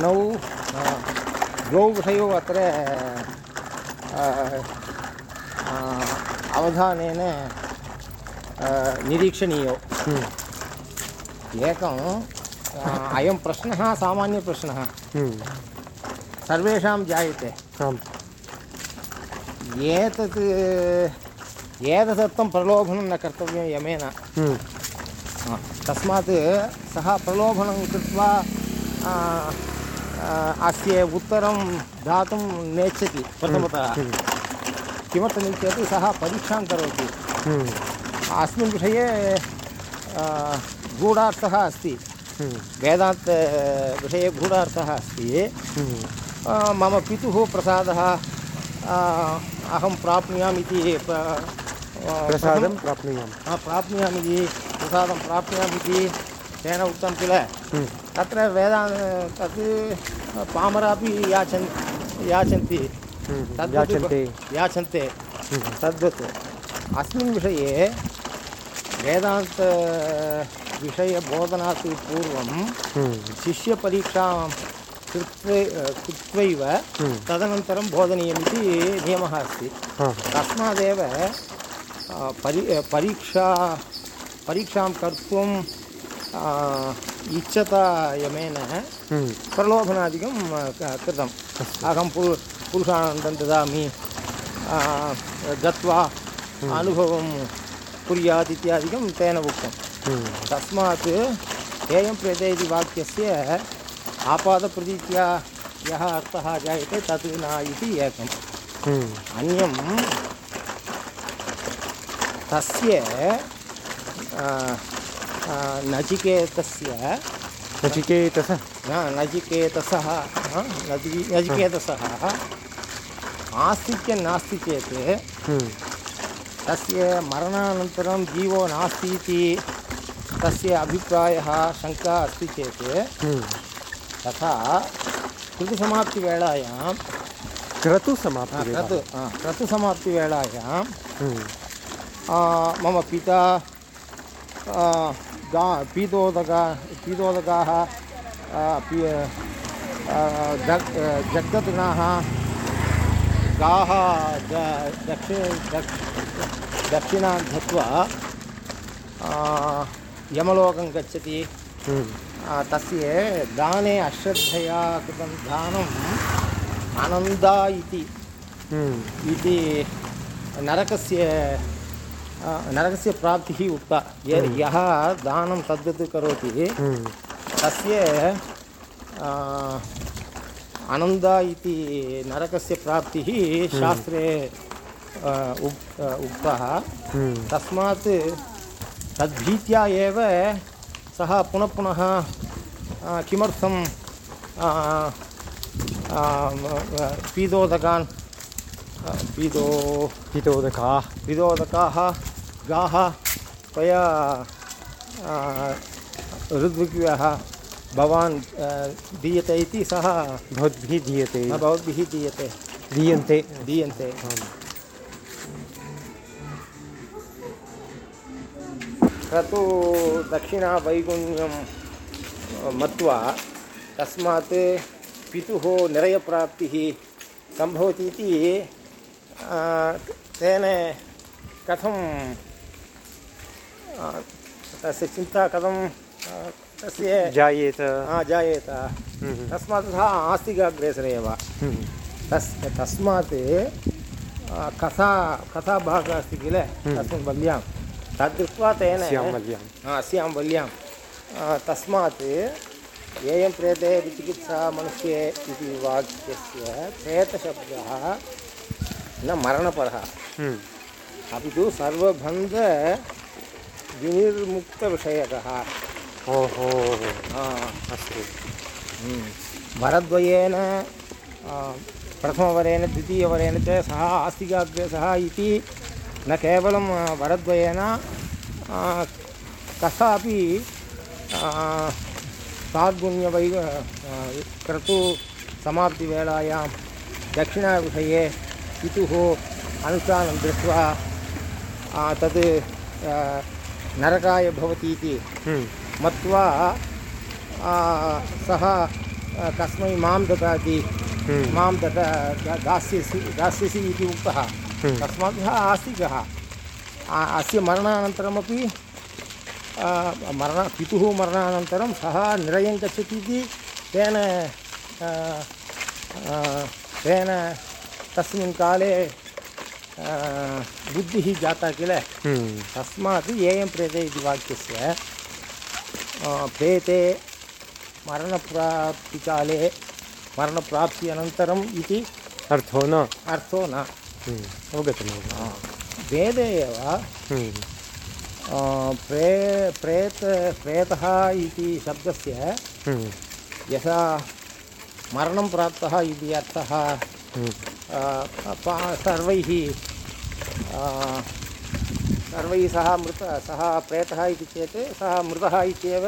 नौ आ, द्वौ विषयौ अत्र आ, अवधानेन निरीक्षणीयौ। हम्म, एकम् आ, अयं प्रश्नः सामान्यप्रश्नः हम्म, सर्वेषां जायते। एतत् एतदर्थं प्रलोभनं न कर्तव्यं यमेन। हम्म, हा, तस्मात् सः प्रलोभनं कृत्वा अस्य उत्तरं दातुं नेच्छति प्रथमतः। किमर्थमित्येतत् सः परीक्षां करोति। हम्म, अस्मिन् विषये गूढार्थः अस्ति। हम्म, वेदान्तविषये गूढार्थः अस्ति। हम्म, मम पितुः प्रसादः अहं प्राप्नुयाम् इति प्रसादं प्राप्नुयाम्। हा, प्राप्नुयामिति प्रसादं प्राप्नुयामिति तेन उक्तं किल? हम्म, तत्र वेदा तत् पामरापि याचन् याचन्ति। हम्म, तद्वत् याचन्ते। याचन्ते। हम्म, तद्वत्। अस्मिन् विषये वेदान्तविषयबोधनात् पूर्वं हम्म, शिष्यपरीक्षां कृत्वा कृत्वैव हम्म, तदनन्तरं बोधनीयमिति नियमः अस्ति। तस्मादेव परि परीक्षा परीक्षां कर्तुं आ, इच्छता यमेन हम्म, प्रलोभनादिकं कृतम्। अहं पु पुरुषानन्दं ददामि गत्वा अनुभवं कुर्यात् इत्यादिकं तेन उक्तं। हम्म, तस्मात् ध्येयं प्रेते इति वाक्यस्य आपादप्रतीत्या यः अर्थः जायते तत् न इति एकम्। हम्म, अन्यं तस्य नचिकेतस्य नचिकेतसः न नचिकेतसः नचि नचिकेतसः आस्तिक्यं नास्ति चेत् हम्म, तस्य मरणानन्तरं जीवो नास्ति इति तस्य अभिप्रायः शङ्का अस्ति चेत् हम्म, तथा कृतिसमाप्तिवेलायां क्रतुसमाप्तिः क्रतु क्रतुसमाप्तिवेलायां हम्म, मम पिता गा पीतोदका पीतोदकाः पी जग् गाः दक्षि दक्षिणां यमलोकं गच्छति। हम्म, तस्य दाने अश्रद्धया कृतं दानम् अनन्दा इति। हम्म, इति नरकस्य नरकस्य प्राप्तिः उक्ता। य- यः दानं तद्वत् करोति हम्म, तस्य आ, अनन्दा इति नरकस्य प्राप्तिः शास्त्रे आ, उक् उक्तः। हम्म, तस्मात् तद्भीत्या एव सः पुनः पुनः किमर्थं आ, आ, म- पीतोदकान् गाः त्वया आ, ऋद्विग्यः भवान् दीयते इति सः भवद्भिः दीयते। भवद्भिः दीयते। दीयन्ते। दीयन्ते। आम्। तत्तु दक्षिणावैगुण्यं मत्वा तस्मात् पितुः निरयप्राप्तिः सम्भवति इति तेन कथं तस्य चिन्ता कथं तस्य जायेत। आ, जायेत। हम्म, तस्मात् सः आस्तिकाग्रेसर एव। हम्म, तस् तस्मात् कथा कथाभागः अस्ति किल? तस्मिन् वल्यां। तद् दृष्ट्वा तेन अस्यां वल्यां। हा, तस्मात् येयं प्रेते विचिकित्सा मनुष्ये इति वाक्यस्य प्रेतशब्दः न मरणपरः। हम्म, अपि तु सर्वबन्ध विनिर्मुक्तविषयकः। ओहो। अस्तु। वरद्वयेन आ, प्रथमवरेण द्वितीयवरेण च सः आस्तिकाग्रसः इति न केवलं वरद्वयेन आ, ताद्गुण्यवै क्रतु समाप्तिवेलायां दक्षिणाविषये पितुः अनुष्ठानं दृष्ट्वा तद् नरकाय भवति इति। हम्म, मत्वा सः कस्मै माँ ददाति। हम्म, माँ दद दास्यसि दास्यसि इति उक्तः। हम्म। तस्मात् आस्तिकः। अस्य मरणानन्तरमपि मरण पितुः मरणानन्तरं सः निरयं गच्छति इति तेन तेन तस्मिन् काले बुद्धिः जाता किल तस्मात् येयं प्रेते इति वाक्यस्य प्रेते मरणप्राप्तिकाले मरणप्राप्ति अनन्तरम् इति अर्थो न अर्थो न अवगतं वेदे एव प्रे प्रेत प्रेतः इति शब्दस्य यथा मरणं प्राप्तः इति अर्थः सर्वैः सर्वैः सह मृत सः प्रेतः इति चेत् सः मृतः इत्येव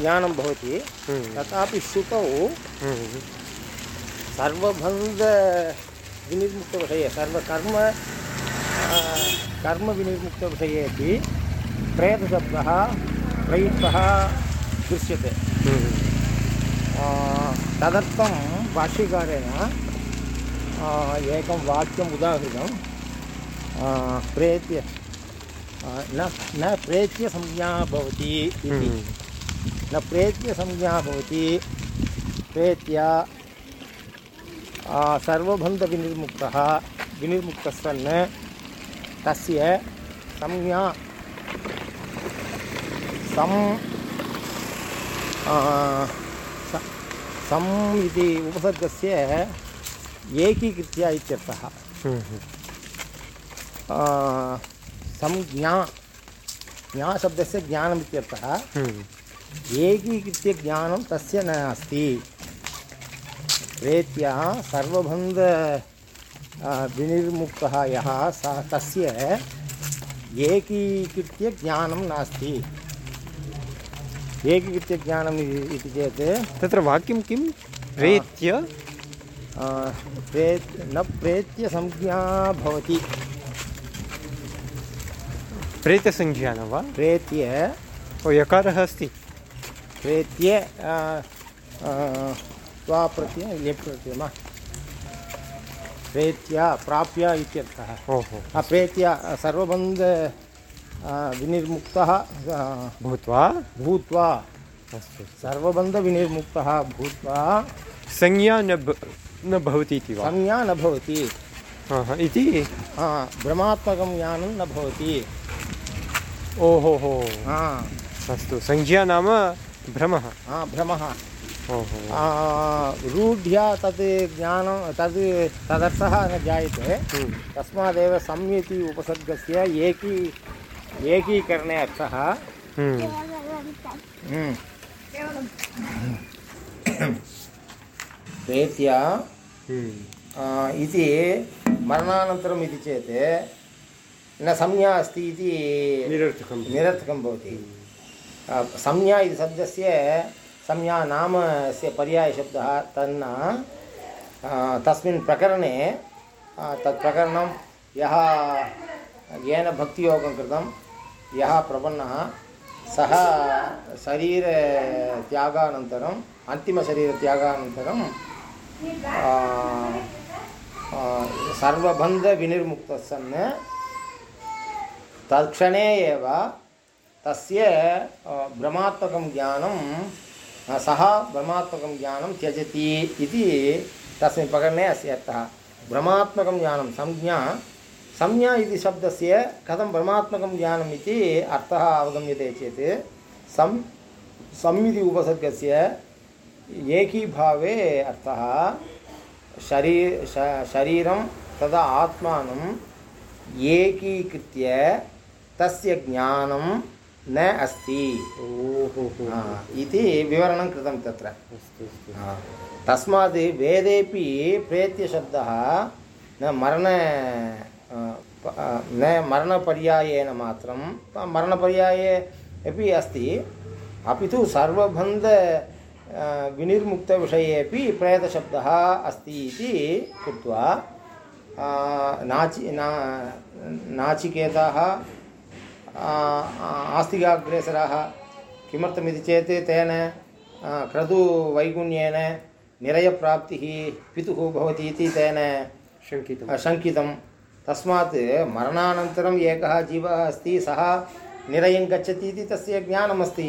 ज्ञानं भवति। हम्म, तथापि श्रुतौ हम्म, सर्वबन्धविनिर्मुक्तविषये सर्वकर्म कर्मविनिर्मुक्तविषये अपि प्रेतशब्दः प्रयुक्तः दृश्यते। हम्म, तदर्थं भाष्यकारेण एकं वाक्यम् उदाहृतं प्रेत्य न न प्रेत्य संज्ञा भवति इति। न प्रेत्य संज्ञा भवति प्रेत्य सर्वबन्धविनिर्मुक्तः विनिर्मुक्तः सन् तस्य संज्ञा स- सम् इति उपसर्गस्य एकीकृत्य इत्यर्थः। हम्म, आ, संज्ञा ज्ञाशब्दस्य ज्ञानम् इत्यर्थः। हम्म, एकीकृत्य ज्ञानं तस्य न अस्ति। प्रेत्या सर्वबन्ध विनिर्मुक्तः यः स तस्य एकीकृत्य ज्ञानं नास्ति। एकीकृत्य ज्ञानम् इति इति चेत् तत्र वाक्यं किं प्रेत्य प्रेत् न प्रेत्य संज्ञा भवति प्रेतसंज्ञा न वा प्रेत्य ओ यकारः अस्ति प्रेत्य त्वा प्रत्यय लेप् प्रत्ययः प्रेत्य प्राप्य इत्यर्थः ओहो अप्रेत्य सर्वबन्ध आ, विनिर्मुक्तः भूत्वा? भूत्वा। अस्तु। सर्वबन्धविनिर्मुक्तः भूत्वा। संज्ञा न न भवति इति वा? संज्ञा न भवति। हा, हा, इति भ्रमात्मकं ज्ञानं न भवति। ओहो हो। अस्तु संज्ञा नाम भ्रमः। आ, भ्रमः। रूढ्या तत् ज्ञानं तद् तदर्थः न जायते हम्म, तस्मादेव सम् इति उपसर्गस्य एकी एकीकरणे अर्थः। प्रेत्य इति मरणानन्तरम् इति चेत् न संज्ञा अस्ति इति निरर्थकं निरर्थकं भवति। संज्ञा इति शब्दस्य संज्ञा नामस्य पर्यायशब्दः तन्न तस्मिन् प्रकरणे तत् प्रकरणं यः येन भक्तियोगं कृतं यः प्रपन्नः सः शरीरत्यागानन्तरम् अन्तिमशरीरत्यागानन्तरं सर्वबन्धविनिर्मुक्तः सन् तत्क्षणे एव तस्य भ्रमात्मकं ज्ञानं सः भ्रमात्मकं ज्ञानं त्यजति इति तस्मिन् प्रकरणे अस्य अर्थः। भ्रमात्मकं ज्ञानं, संज्ञा संज्ञा इति शब्दस्य कथं भ्रमात्मकं ज्ञानम् इति अर्थः अवगम्यते चेत् सं सम् इति उपसर्गस्य एकीभावे अर्थः शरी शरीरं तदा आत्मानं एकीकृत्य तस्य ज्ञानं न अस्ति। इति विवरणं कृतं तत्र। तस्मात् वेदेपि प्रेत्यशब्दः न मरण न मरणपर्यायेन मात्रं मरणपर्याये अपि अस्ति। अपि तु सर्वबन्ध अ, विनिर्मुक्तविषयेपि प्रेतशब्दः अस्ति इति कृत्वा नाचि ना नाचिकेताः आस्तिकाग्रेसराः किमर्थमिति चेत् तेन क्रतुवैगुण्येन निरयप्राप्तिः पितुः भवति इति तेन शङ्कितं शङ्कितं तस्मात् मरणानन्तरम् एकः जीवः अस्ति सः निरयं गच्छति इति तस्य ज्ञानमस्ति।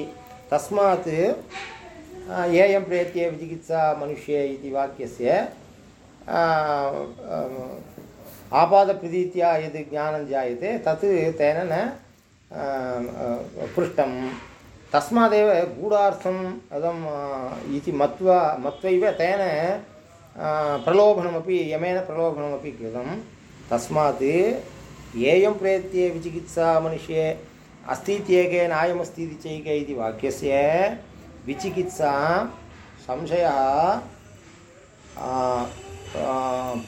तस्मात् येयं प्रेत्ये विचिकित्सा मनुष्ये इति वाक्यस्य आपादप्रतीत्या यद् ज्ञानं जायते तत् तेन न पृष्टं तस्मादेव गूढार्थम् इदम् आ, इति मत्वा मत्वैव तेन प्रलोभनमपि यमेन प्रलोभनमपि कृतं तस्मात् येयं प्रेत्ये विचिकित्सा मनुष्ये अस्ति इत्येके नायमस्ति इति चैके इति वाक्यस्य विचिकित्सा संशयः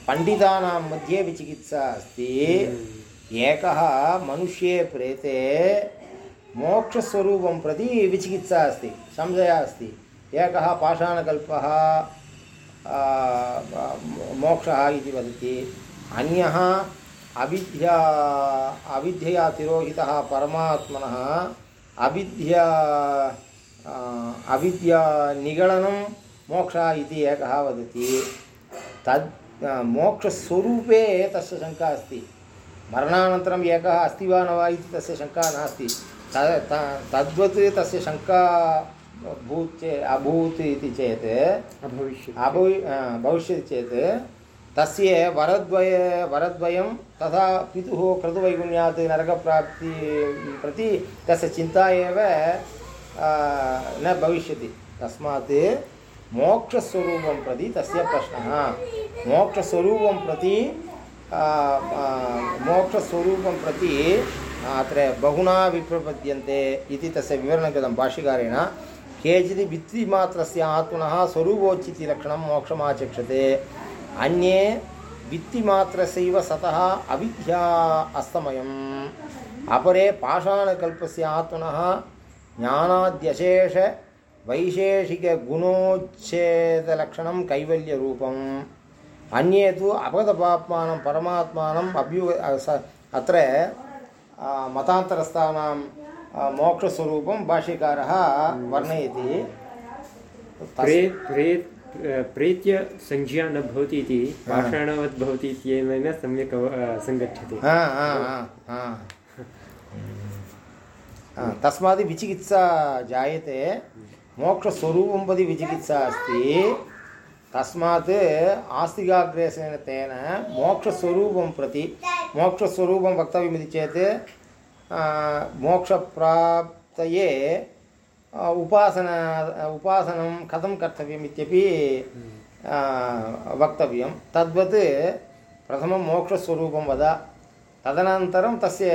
पण्डितानां मध्ये विचिकित्सा अस्ति। एकः मनुष्ये प्रेते मोक्षस्वरूपं प्रति विचिकित्सा अस्ति संशयः अस्ति। एकः पाषाणकल्पः मोक्षः इति वदति। अन्यः अविद्या अविद्यया तिरोहितः परमात्मनः अविद्या आ, अविद्यानिगलनं मोक्षः इति एकः वदति। तद् मोक्षस्वरूपे तस्य शङ्का अस्ति। मरणानन्तरम् एकः अस्ति वा न वा इति तस्य शङ्का नास्ति। तद् त- तद्वत् तस्य शङ्का भूत् चे अभूत् इति चेत् अभविष्यत्। अभवि भविष्यति चेत् तस्य वरद्वय, वरद्वयं तथा पितुः क्रतुवैगुण्यात् नरकप्राप्ति प्रति तस्य चिन्ता एव न भविष्यति। तस्मात् मोक्षस्वरूपं प्रति तस्य प्रश्नः। मोक्षस्वरूपं प्रति मोक्षस्वरूपं प्रति अत्र बहुना विप्रपद्यन्ते इति तस्य विवरणं कृतं भाष्यकारेण। केचित् वित्तिमात्रस्य आत्मनः स्वरूपोचितिलक्षणं मोक्षमाचक्षते। अन्ये वित्तिमात्रस्यैव सतः अविद्या अस्तमयम्। अपरे पाषाणकल्पस्य आत्मनः ज्ञानाद्यशेष वैशेषिकगुणोच्छेदलक्षणं कैवल्यरूपम्। अन्ये तु अपगतपाप्मानं परमात्मानम् अभ्यु स- अत्र मतान्तरस्थानां मोक्षस्वरूपं भाष्यकारः वर्णयति। प्रे प्रे प्रेत्य संज्ञा न भवति इति पाषाणवत् भवति इत्यनेन सम्यक् सङ्गच्छति। हा, हा, हा, हा। हा, तस्मात् विचिकित्सा जायते। मोक्षस्वरूपं प्रति विचिकित्सा अस्ति। तस्मात् आस्तिकाग्रेसेन तेन मोक्षस्वरूपं प्रति मोक्षस्वरूपं वक्तव्यमिति चेत् मोक्षप्राप्तये उपासना उपासनं कथं कर्तव्यम् इत्यपि आ, वक्तव्यं। तद्वत् प्रथमं मोक्षस्वरूपं वद। तदनन्तरं तस्य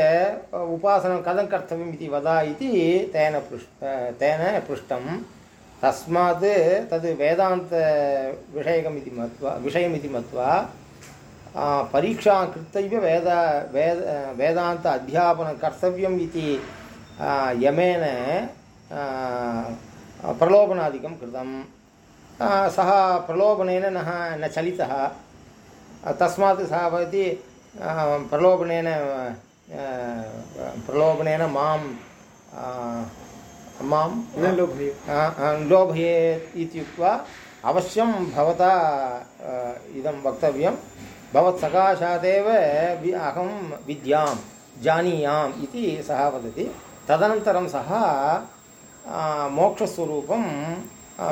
उपासनं कथं कर्तव्यम् इति वद इति तेन पृष् तेन पृष्टं। तस्मात् तद् वेदान्तविषयकमिति मत्वा विषयमिति मत्वा परीक्षां कृत्वैव वेद वेद वेदान्त अध्यापनं कर्तव्यम् इति यमेन प्रलोभनादिकं कृतं सः प्रलोभनेन न न चलितः। तस्मात् सः भवति प्रलोभनेन प्रलोभनेन माँ माँ न लोभय लोभयेत् इत्युक्त्वा अवश्यं भवता इदं वक्तव्यं भवत्सकाशादेव वि अहं विद्यां जानीयाम् इति सः वदति। तदनन्तरं सः मोक्षस्वरूपं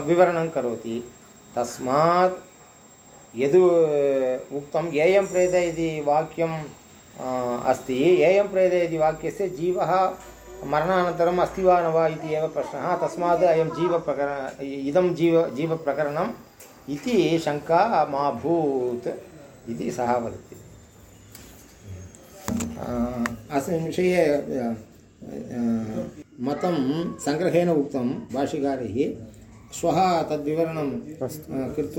विवरणं करोति। तस्मात् यद् उक्तं येयं प्रेत इति वाक्यं आ, अस्ति येयं प्रेत इति वाक्यस्य जीवः मरणानन्तरम् अस्ति वा न वा इति एव प्रश्नः। तस्मात् अयं जीवप्रकरण इदं जीव जीवप्रकरणम् इति शङ्का मा भूत् इति सः वदति। अस्मिन् विषये मतं सङ्ग्रहेण उक्तं भाषिकारैः श्वः तद्विवरणं कृत्वा